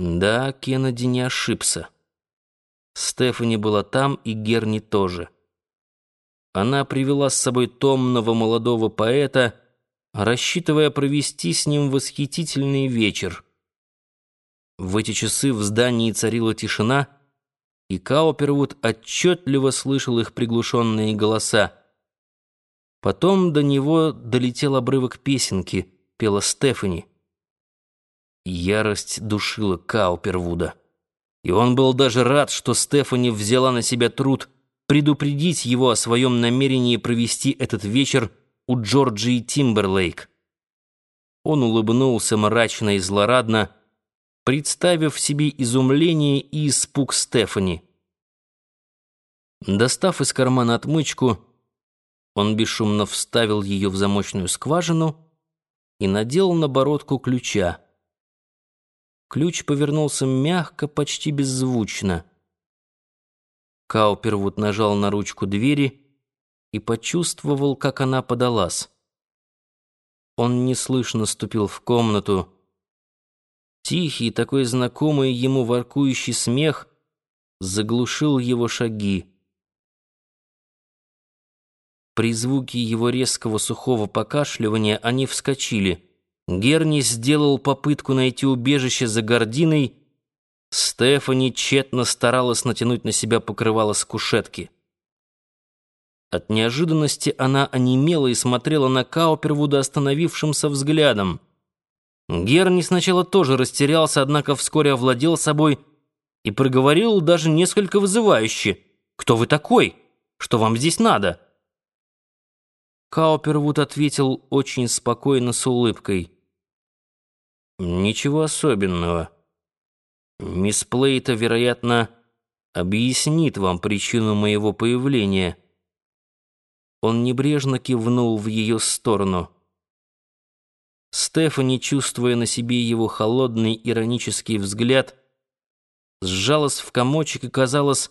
Да, Кеннеди не ошибся. Стефани была там, и Герни тоже. Она привела с собой томного молодого поэта, рассчитывая провести с ним восхитительный вечер. В эти часы в здании царила тишина, и Каупервуд отчетливо слышал их приглушенные голоса. Потом до него долетел обрывок песенки, пела Стефани. Ярость душила Каупервуда. И он был даже рад, что Стефани взяла на себя труд предупредить его о своем намерении провести этот вечер у Джорджии Тимберлейк. Он улыбнулся мрачно и злорадно, представив себе изумление и испуг Стефани. Достав из кармана отмычку, он бесшумно вставил ее в замочную скважину и надел на бородку ключа. Ключ повернулся мягко, почти беззвучно. Каупервуд нажал на ручку двери и почувствовал, как она подалась. Он неслышно ступил в комнату. Тихий, такой знакомый ему воркующий смех заглушил его шаги. При звуке его резкого сухого покашливания они вскочили — Герни сделал попытку найти убежище за гординой. Стефани тщетно старалась натянуть на себя покрывало с кушетки. От неожиданности она онемела и смотрела на Каупервуда остановившимся взглядом. Герни сначала тоже растерялся, однако вскоре овладел собой и проговорил даже несколько вызывающе. «Кто вы такой? Что вам здесь надо?» Каупервуд ответил очень спокойно с улыбкой. «Ничего особенного. Мисс Плейта, вероятно, объяснит вам причину моего появления». Он небрежно кивнул в ее сторону. Стефани, чувствуя на себе его холодный иронический взгляд, сжалась в комочек и, казалось,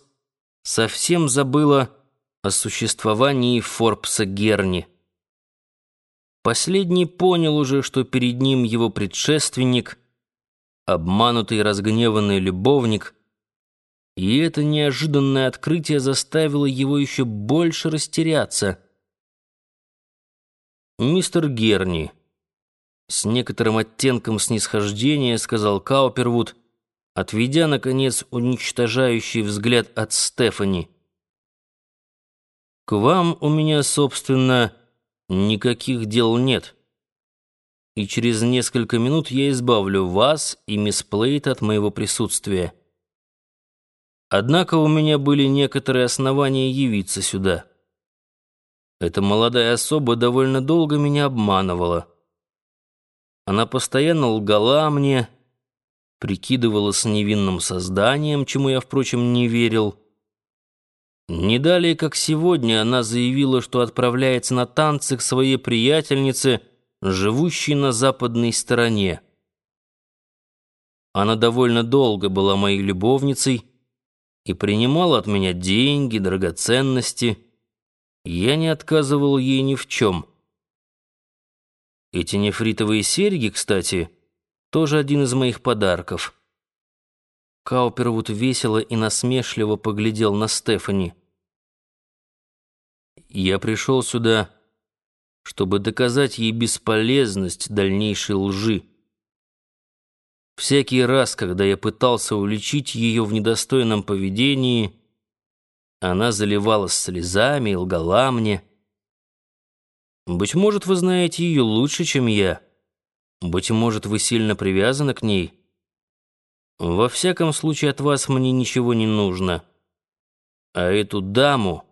совсем забыла о существовании Форбса Герни. Последний понял уже, что перед ним его предшественник, обманутый и разгневанный любовник, и это неожиданное открытие заставило его еще больше растеряться. «Мистер Герни», — с некоторым оттенком снисхождения сказал Каупервуд, отведя, наконец, уничтожающий взгляд от Стефани. «К вам у меня, собственно, никаких дел нет. И через несколько минут я избавлю вас и мисс Плейт от моего присутствия. Однако у меня были некоторые основания явиться сюда. Эта молодая особа довольно долго меня обманывала. Она постоянно лгала мне, прикидывалась невинным созданием, чему я, впрочем, не верил, не далее, как сегодня, она заявила, что отправляется на танцы к своей приятельнице, живущей на западной стороне. Она довольно долго была моей любовницей и принимала от меня деньги, драгоценности. Я не отказывал ей ни в чем. Эти нефритовые серьги, кстати, тоже один из моих подарков. Каупервуд весело и насмешливо поглядел на Стефани. Я пришел сюда, чтобы доказать ей бесполезность дальнейшей лжи. Всякий раз, когда я пытался уличить ее в недостойном поведении, она заливалась слезами и лгала мне. Быть может, вы знаете ее лучше, чем я. Быть может, вы сильно привязаны к ней. Во всяком случае, от вас мне ничего не нужно. А эту даму...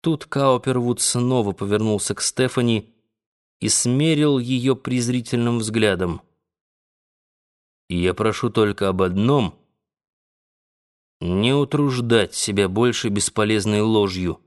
Тут Каупервуд снова повернулся к Стефани и смерил ее презрительным взглядом. «Я прошу только об одном — не утруждать себя больше бесполезной ложью».